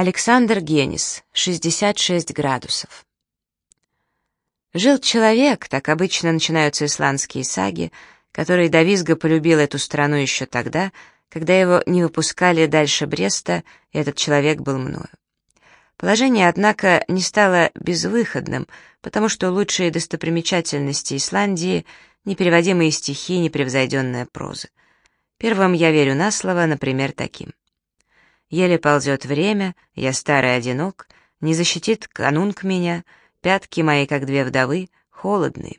Александр Генис, 66 градусов. Жил человек, так обычно начинаются исландские саги, который до визга полюбил эту страну еще тогда, когда его не выпускали дальше Бреста, и этот человек был мною. Положение, однако, не стало безвыходным, потому что лучшие достопримечательности Исландии — непереводимые стихи, непревзойденная проза. Первым я верю на слово, например, таким. Еле ползет время, я старый одинок, не защитит канунг меня, пятки мои, как две вдовы, холодные.